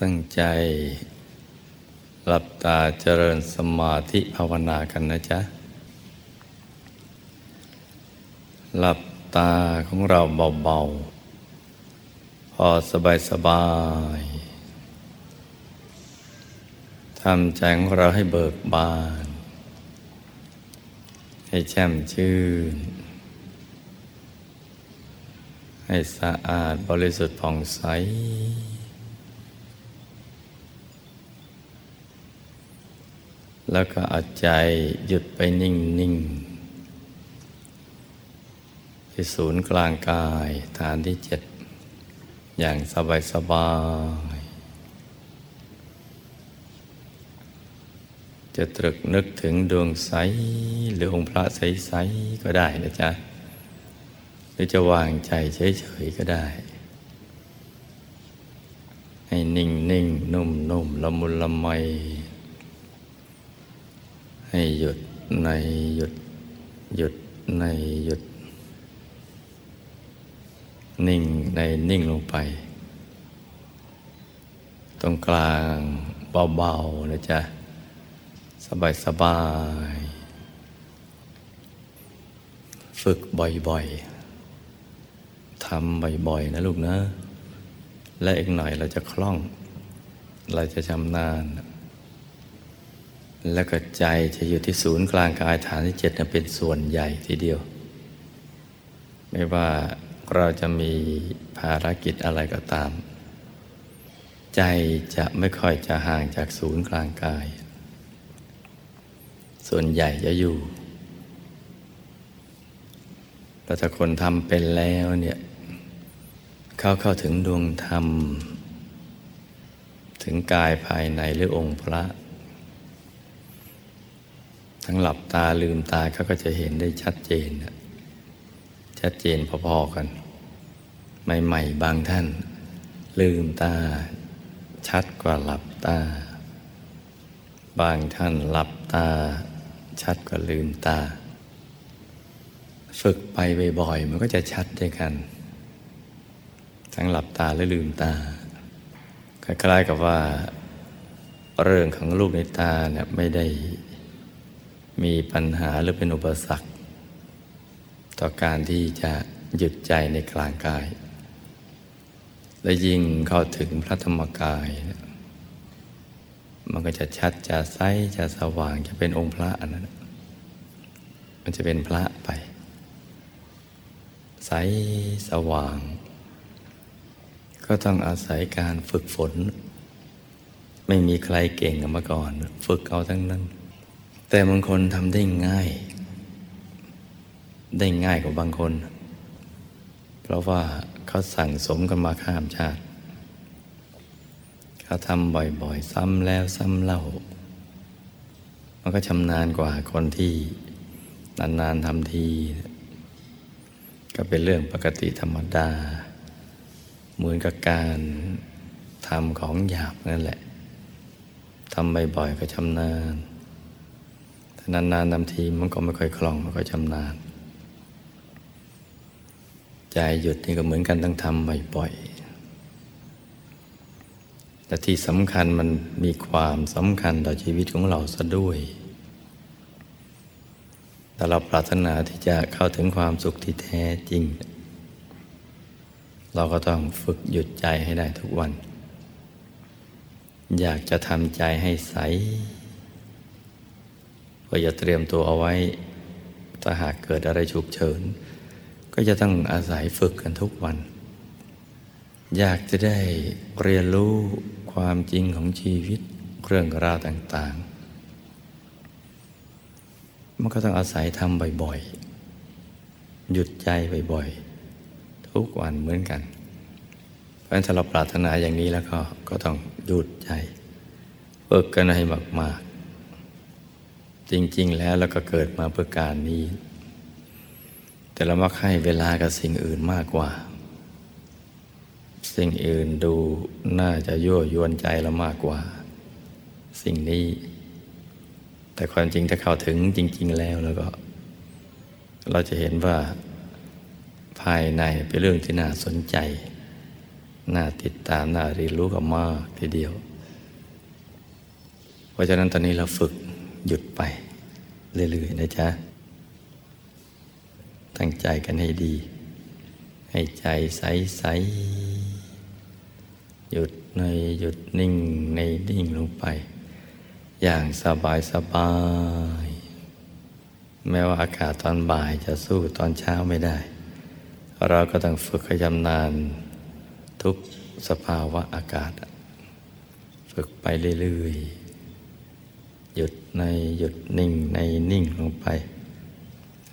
ตั้งใจ หลับตาเจริญสมาธิภาวนากันนะจ๊ะ หลับตาของเราเบาๆ พอสบายสบายทำใจของเราให้เบิกบาน ให้แช่มชื่น ให้สะอาดบริสุทธิ์ผ่องใส แล้วก็เอาใจหยุดไปนิ่งนิ่งที่ศูนย์กลางกายฐานที่เจ็ดอย่างสบายสบายจะตรึกนึกถึงดวงใส หรือองค์พระใส ๆ ก็ได้นะจ๊ะ หรือจะวางใจเฉย ๆ ก็ได้ ให้นิ่งนิ่งนุ่มนุ่มละมุนละไม ให้หยุดในหยุด หยุดในหยุด นิ่งในนิ่งลงไป ตรงกลางเบาๆนะจ๊ะ สบายสบาย ฝึกบ่อยๆทำบ่อยๆ นะลูกนะ และอีกหน่อยเราจะคล่อง เราจะชำนาญ แล้วก็ใจจะอยู่ที่ศูนย์กลางกายฐานที่เจ็ดเป็นส่วนใหญ่ทีเดียว ไม่ว่าเราจะมีภารกิจอะไรก็ตาม ใจจะไม่ค่อยจะห่างจากศูนย์กลางกาย ส่วนใหญ่จะอยู่แต่ถ้าคนทำเป็นแล้วเนี่ยเข้าเข้าถึงดวงธรรม ถึงกายภายในหรือองค์พระ ทั้งหลับตาลืมตาเขาก็จะเห็นได้ชัดเจน ชัดเจนพอๆกัน ใหม่ๆบางท่าน ลืมตา ชัดกว่าหลับตา บางท่านหลับตา ชัดกว่าลืมตา ฝึกไปบ่อยๆมันก็จะชัดด้วยกัน ทั้งหลับตาและลืมตาคล้ายๆกับว่าเรื่องของลูกในตาเนี่ยไม่ได้ มีปัญหาหรือเป็นอุปสรรค ต่อการที่จะหยุดใจในกลางกาย และยิ่งเข้าถึงพระธรรมกาย มันก็จะชัดจะใสจะสว่างจะเป็นองค์พระอันนั้นมันจะเป็นพระไป ใสสว่าง ก็ต้องอาศัยการฝึกฝน ไม่มีใครเก่งมาก่อน ฝึกเอาทั้งนั้น แต่บางคนทำได้ง่าย ได้ง่ายกว่าบางคน เพราะว่าเขาสั่งสมกันมาข้ามชาติ เขาทำบ่อยๆ ซ้ำแล้วซ้ำเล่า มันก็ชำนาญกว่าคนที่นานๆทำที ก็เป็นเรื่องปกติธรรมดา เหมือนกับการทำของหยาบนั่นแหละทำบ่อยๆก็ชำนาญ นานๆนำทีมันก็ไม่ค่อยคล่องไม่ค่อยชำนาญ ใจหยุดนี่ก็เหมือนกันต้องทำบ่อยๆแต่ที่สำคัญมันมีความสำคัญต่อชีวิตของเราซะด้วยแต่เราปรารถนาที่จะเข้าถึงความสุขที่แท้จริง เราก็ต้องฝึกหยุดใจให้ได้ทุกวัน อยากจะทำใจให้ใส ก็จะเตรียมตัวเอาไว้ ถ้าหากเกิดอะไรฉุกเฉิน ก็จะต้องอาศัยฝึกกันทุกวัน อยากจะได้เรียนรู้ความจริงของชีวิตเรื่องราวต่าง ๆ มันก็ต้องอาศัยทำบ่อยๆ หยุดใจบ่อยๆ ทุกวันเหมือนกัน เพราะฉะนั้นถ้าเราปรารถนาอย่างนี้แล้วก็ก็ต้องหยุดใจ ฝึกกันให้มาก จริง ๆ แล้วแล้วก็เกิดมาเพื่อการนี้ แต่เรามักให้เวลากับสิ่งอื่นมากกว่า สิ่งอื่นดูน่าจะยั่วยวนใจเรามากกว่า สิ่งนี้ แต่ความจริงถ้าเข้าถึงจริง ๆ แล้วแล้วก็ เราจะเห็นว่าภายในเป็นเรื่องที่น่าสนใจ น่าติดตาม น่าเรียนรู้กับมากทีเดียว เพราะฉะนั้นตอนนี้เราฝึก หยุดไปเรื่อยๆนะจ๊ะ ตั้งใจกันให้ดี ให้ใจใสๆหยุดในหยุดนิ่งในนิ่งลงไป อย่างสบายสบายแม้ว่าอากาศตอนบ่ายจะสู้ตอนเช้าไม่ได้ เราก็ต้องฝึกขยำนานทุกสภาวะอากาศ ฝึกไปเรื่อยๆ หยุดในหยุดนิ่งในนิ่งลงไป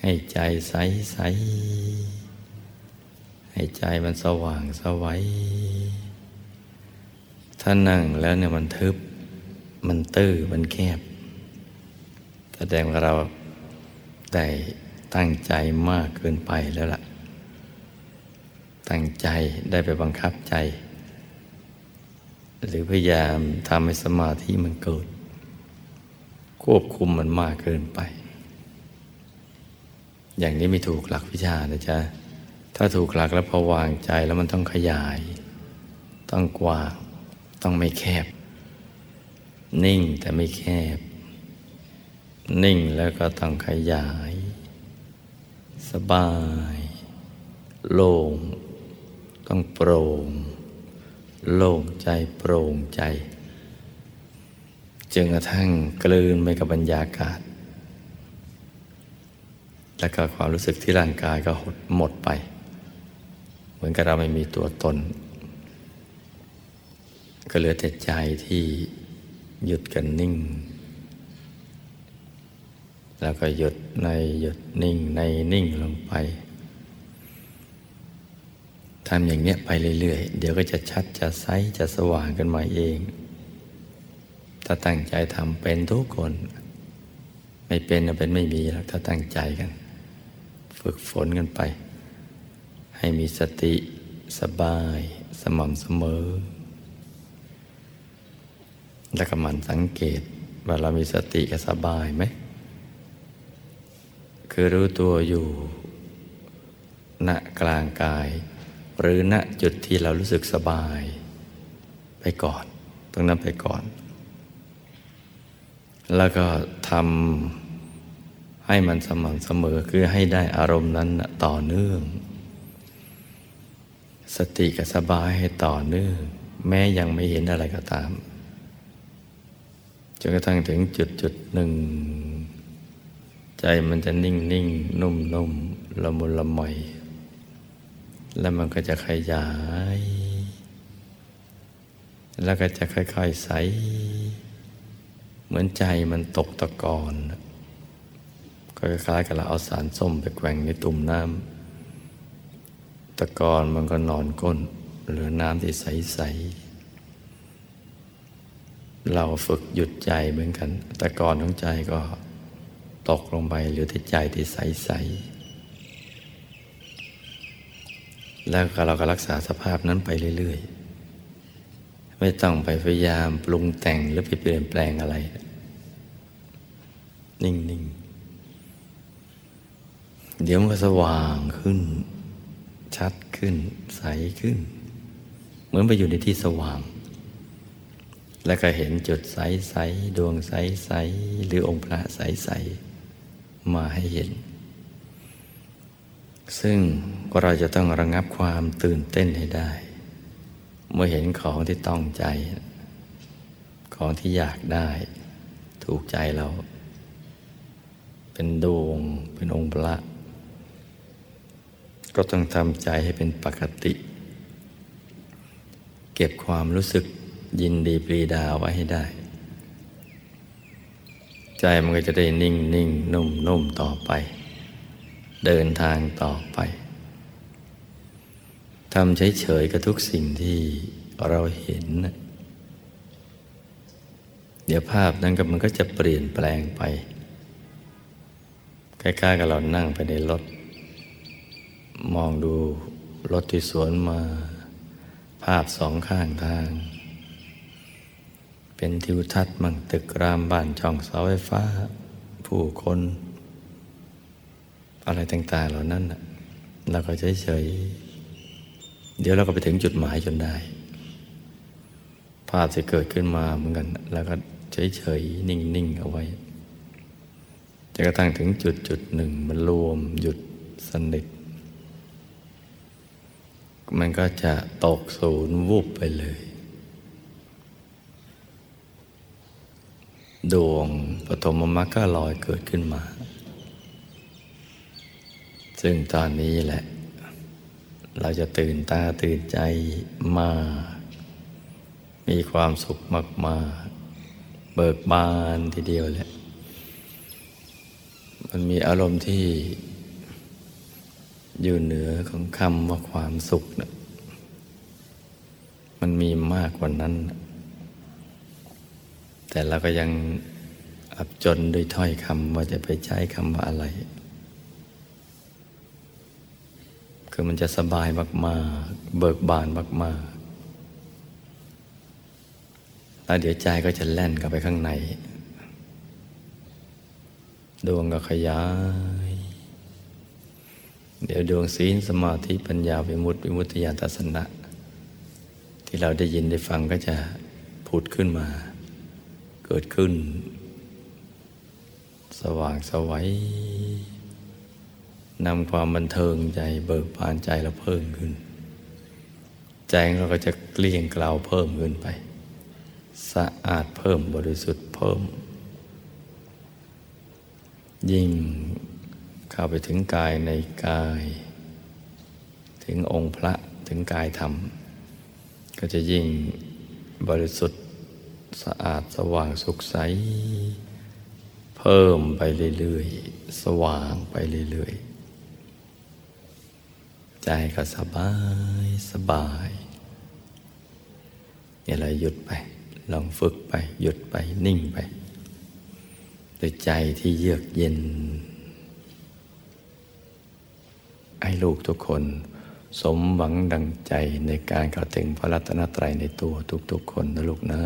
ให้ใจใสใสให้ใจมันสว่างสวัยถ้านั่งแล้วเนี่ยมันทึบ มันตื้อมันแคบ แสดงว่าเราได้ตั้งใจมากเกินไปแล้วล่ะ ตั้งใจได้ไปบังคับใจ หรือพยายามทำให้สมาธิมันเกิด ควบคุมมันมากเกินไป อย่างนี้ไม่ถูกหลักวิชานะจ๊ะ ถ้าถูกหลักแล้วพอวางใจแล้วมันต้องขยาย ต้องกว้าง ต้องไม่แคบ นิ่งแต่ไม่แคบ นิ่งแล้วก็ต้องขยาย สบาย โล่ง ต้องโปร่ง โล่งใจโปร่งใจ จนกระทั่งกลืนไปกับบรรยากาศ แล้วก็ความรู้สึกที่ร่างกายก็หดหมดไป เหมือนกับเราไม่มีตัวตน ก็เหลือแต่ใจที่หยุดกันนิ่ง แล้วก็หยุดในหยุดนิ่งในนิ่งลงไปทำอย่างเนี้ยไปเรื่อยๆ เดี๋ยวก็จะชัดจะใสจะสว่างกันมาเอง ถ้าตั้งใจทำเป็นทุกคน ไม่เป็นเป็นไม่มีแล้วถ้าตั้งใจกัน ฝึกฝนกันไป ให้มีสติสบายสม่ำเสมอ แล้วก็มันสังเกตว่าเรามีสติกับสบายไหม คือรู้ตัวอยู่ณกลางกาย หรือณจุดที่เรารู้สึกสบาย ไปก่อน ตรงนั้นไปก่อน แล้วก็ทำให้มันสม่ำเสมอคือให้ได้อารมณ์นั้นต่อเนื่อง สติกับสบายให้ต่อเนื่อง แม้ยังไม่เห็นอะไรก็ตามจนกระทั่งถึงจุดจุดหนึ่ง ใจมันจะนิ่งนิ่งนุ่มนุ่มละมุนละมอยแล้วมันก็จะขยาย แล้วก็จะค่อยๆใส มือนใจมันตกตะกอนก็คล้ายๆกับเราเอาสารส้มไปแกว่งในตุ่มน้ำตะกอนมันก็นอนก้นเหลือน้ำที่ใส ๆ เราฝึกหยุดใจเหมือนกัน ตะกอนของใจก็ตกลงไปเหลือที่ใจที่ใส ๆ แล้วเราก็รักษาสภาพนั้นไปเรื่อย ๆ ไม่ต้องไปพยายามปรุงแต่งหรือไปเปลี่ยนแปลงอะไร นิ่ง ๆ เดี๋ยวมันก็สว่างขึ้น ชัดขึ้น ใสขึ้น เหมือนไปอยู่ในที่สว่าง แล้วก็เห็นจุดใส ๆ ดวงใส ๆ หรือองค์พระใส ๆ มาให้เห็น ซึ่งเราจะต้องระงับความตื่นเต้นให้ได้ เมื่อเห็นของที่ต้องใจ ของที่อยากได้ ถูกใจเรา เป็นดวง เป็นองค์พระ ก็ต้องทำใจให้เป็นปกติ เก็บความรู้สึกยินดีปรีดาไว้ให้ได้ ใจมันก็จะได้นิ่งนิ่งนุ่มนุ่มต่อไป เดินทางต่อไป ทำเฉยๆกับทุกสิ่งที่เราเห็น เดี๋ยวภาพนั้นก็มันก็จะเปลี่ยนแปลงไป ใกล้ๆกับเรานั่งไปในรถ มองดูรถที่สวนมา ภาพสองข้างทาง เป็นทิวทัศน์มั่งตึกรามบ้านช่องเสาไฟฟ้า ผู้คน อะไรต่างๆเหล่านั้นเราก็เฉยๆ เดี๋ยวเราก็ไปถึงจุดหมายจนได้ ภาพจะเกิดขึ้นมาเหมือนกัน แล้วก็เฉยๆ นิ่งๆ เอาไว้จะกระทั่งถึงจุดจุดหนึ่ง มันรวมหยุดสนิท มันก็จะตกศูนย์วูบไปเลย ดวงปฐมมรรคก็ลอยเกิดขึ้นมา ซึ่งตอนนี้แหละ เราจะตื่นตาตื่นใจมาก มีความสุขมากๆเบิกบานทีเดียวแหละ มันมีอารมณ์ที่อยู่เหนือของคำว่าความสุขนะมันมีมากกว่านั้น แต่เราก็ยังอับจนด้วยถ้อยคำว่าจะไปใช้คำว่าอะไร คือมันจะสบายมากๆ เบิกบานมากๆ แล้วเดี๋ยวใจก็จะแล่นเข้าไปข้างใน ดวงก็ขยาย เดี๋ยวดวงศีลสมาธิปัญญาวิมุตติวิมุตติญาณทัศนะ ที่เราได้ยินได้ฟังก็จะผุดขึ้นมา เกิดขึ้น สว่างสวัย นำความบันเทิงใจเบิกบานใจเราเพิ่มขึ้น ใจเราก็จะเกลี้ยงกล่าวเพิ่มขึ้นไป สะอาดเพิ่มบริสุทธิ์เพิ่ม ยิ่งเข้าไปถึงกายในกาย ถึงองค์พระถึงกายธรรม ก็จะยิ่งบริสุทธิ์สะอาดสว่างสุขใส เพิ่มไปเรื่อยๆ สว่างไปเรื่อยๆ ใจก็สบายสบายอย่าเลยหยุดไป ลองฝึกไป หยุดไปนิ่งไปด้วยใจที่เยือกเย็น ให้ลูกทุกคน สมหวังดังใจในการเข้าถึงพระรัตนตรัยในตัวทุกๆคนนะลูกนะ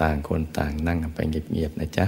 ต่างคนต่างนั่งไปเงียบๆนะจ๊ะ